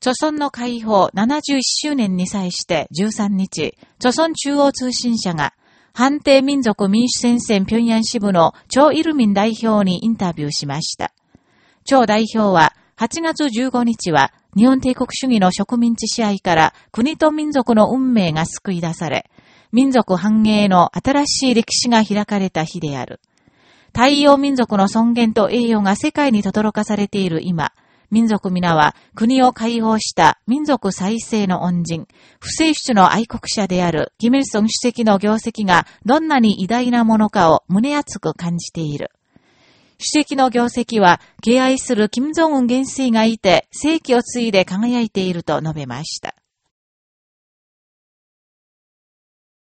著村の解放71周年に際して13日、著村中央通信社が、判定民族民主戦線平壌支部の張イルミン代表にインタビューしました。張代表は、8月15日は、日本帝国主義の植民地支配から国と民族の運命が救い出され、民族繁栄の新しい歴史が開かれた日である。太陽民族の尊厳と栄誉が世界に轟かされている今、民族皆は国を解放した民族再生の恩人、不正出の愛国者であるキム・ルソン主席の業績がどんなに偉大なものかを胸熱く感じている。主席の業績は敬愛する金正恩元帥がいて、世紀を継いで輝いていると述べました。